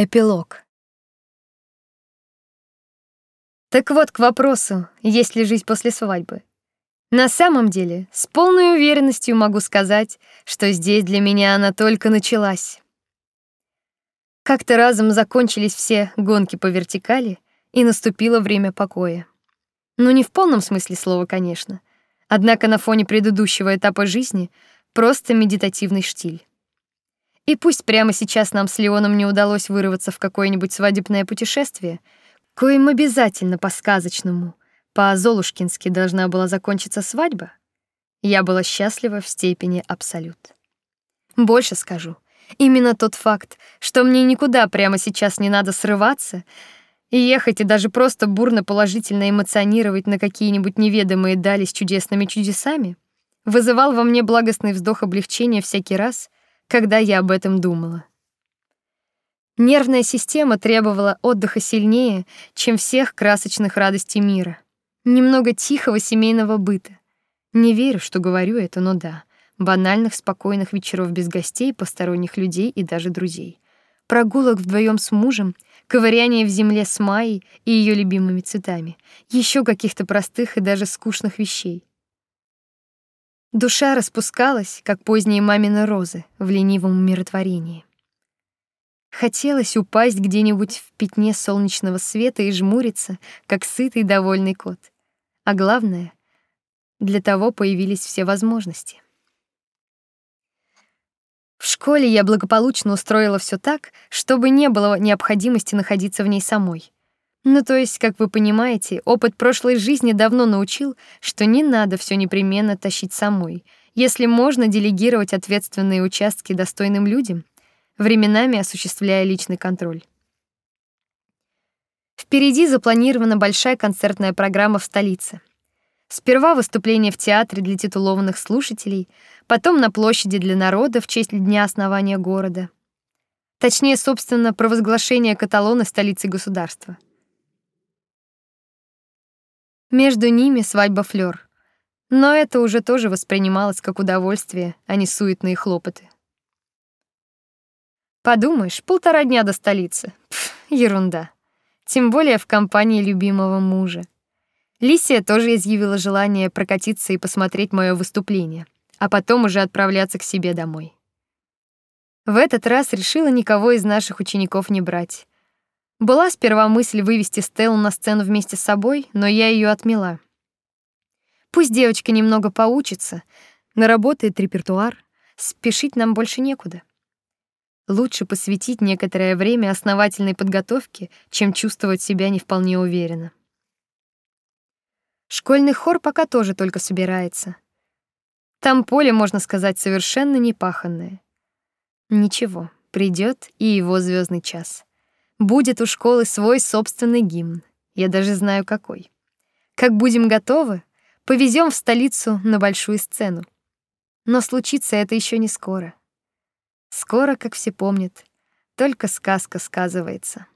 Эпилог. Так вот к вопросу, есть ли жизнь после свадьбы. На самом деле, с полной уверенностью могу сказать, что здесь для меня она только началась. Как-то разом закончились все гонки по вертикали, и наступило время покоя. Ну не в полном смысле слова, конечно. Однако на фоне предыдущего этапа жизни просто медитативный штиль. И пусть прямо сейчас нам с Леоном не удалось вырваться в какое-нибудь свадебное путешествие, коим обязательно по-сказочному, по-золушкински должна была закончиться свадьба, я была счастлива в степени абсолют. Больше скажу. Именно тот факт, что мне никуда прямо сейчас не надо срываться и ехать и даже просто бурно положительно эмоционировать на какие-нибудь неведомые дали с чудесными чудесами, вызывал во мне благостный вздох облегчения всякий раз, когда я об этом думала. Нервная система требовала отдыха сильнее, чем всех красочных радостей мира. Немного тихого семейного быта. Не верю, что говорю это, но да. Банальных спокойных вечеров без гостей, посторонних людей и даже друзей. Прогулок вдвоем с мужем, ковыряние в земле с Майей и ее любимыми цветами. еще каких-то простых и даже скучных вещей. Душа распускалась, как поздние мамины розы, в ленивом умиротворении. Хотелось упасть где-нибудь в пятне солнечного света и жмуриться, как сытый довольный кот. А главное, для того появились все возможности. В школе я благополучно устроила все так, чтобы не было необходимости находиться в ней самой. Ну, то есть, как вы понимаете, опыт прошлой жизни давно научил, что не надо все непременно тащить самой. Если можно делегировать ответственные участки достойным людям, временами осуществляя личный контроль. Впереди запланирована большая концертная программа в столице. Сперва выступление в театре для титулованных слушателей, потом на площади для народа в честь дня основания города. Точнее, собственно, провозглашение Каталона столицей государства. Между ними свадьба Флёр. Но это уже тоже воспринималось как удовольствие, а не суетные хлопоты. Подумаешь, полтора дня до столицы. Пф, ерунда. Тем более в компании любимого мужа. Лисия тоже изъявила желание прокатиться и посмотреть моё выступление, а потом уже отправляться к себе домой. В этот раз решила никого из наших учеников не брать. Была сперва мысль вывести Стеллу на сцену вместе с собой, но я ее отмела. Пусть девочка немного поучится, наработает репертуар, спешить нам больше некуда. Лучше посвятить некоторое время основательной подготовке, чем чувствовать себя не вполне уверенно. Школьный хор пока тоже только собирается. Там поле, можно сказать, совершенно непаханное. Ничего, придет и его звездный час. Будет у школы свой собственный гимн. Я даже знаю какой. Как будем готовы, повезем в столицу на большую сцену. Но случится это еще не скоро. Скоро, как все помнят, только сказка сказывается.